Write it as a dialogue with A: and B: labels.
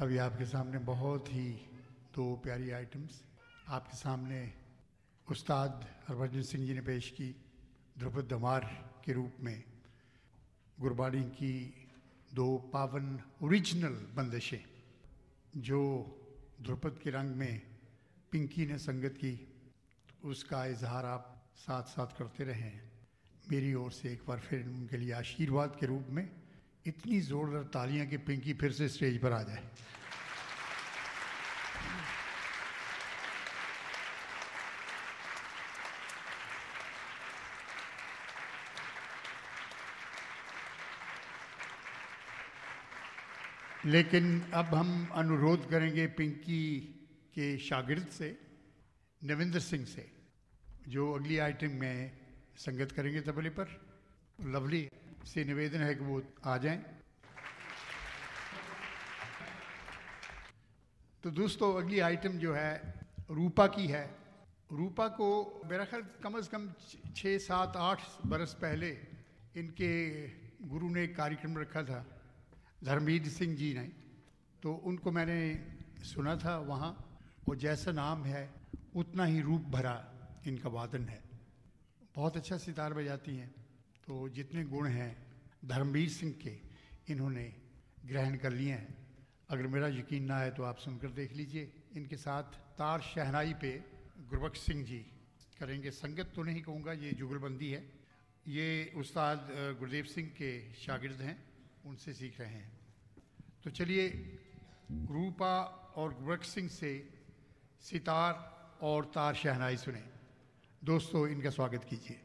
A: अभी आपके सामने बहुत ही दो प्यारी आइटम्स आपके सामने उस्ताद हरभजन सिंह जी ने पेश की ध्रुपद दमार के रूप में। गुरबाणी की दो पावन ओरिजिनल बंदिशें, जो ध्रुपद के रंग में पिंकी ने संगत की, उसका इजहार आप साथ साथ करते रहे। हैं मेरी ओर से एक बार फिर उनके लिए आशीर्वाद के रूप में इतनी जोरदार तालियाँ कि पिंकी फिर से स्टेज पर आ जाए। लेकिन अब हम अनुरोध करेंगे पिंकी के शागिर्द से, नविंदर सिंह से, जो अगली आइटम में संगत करेंगे तबले पर। लवली। से निवेदन है कि वो आ जाएँ। तो दोस्तों, अगली आइटम जो है, रूपा की है। रूपा को मेरा ख्याल कम से कम छः, सात, आठ बरस पहले इनके गुरु ने कार्यक्रम रखा था, धर्मवीर सिंह जी ने। तो उनको मैंने सुना था वहाँ और जैसा नाम है, उतना ही रूप भरा इनका वादन है। बहुत अच्छा सितार बजाती हैं। तो जितने गुण हैं, धर्मवीर सिंह के, इन्होंने ग्रहण कर लिए हैं। अगर मेरा यकीन ना है तो आप सुनकर देख लीजिए। इनके साथ तार शहनाई पे गुरबख्श सिंह जी करेंगे संगत तो नहीं कहूँगा, ये जुगलबंदी है। ये उस्ताद गुरदेव सिंह के शागिर्द हैं, उनसे सीख रहे हैं। तो चलिए, रूपा और गुरबख्श सिंह से सितार और तार शहनाई सुने। दोस्तों, इनका स्वागत कीजिए।